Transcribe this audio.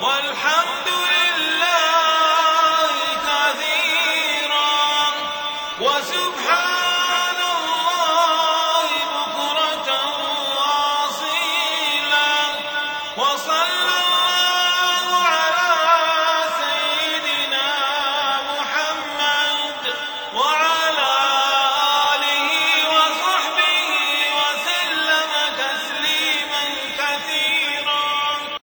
والحمد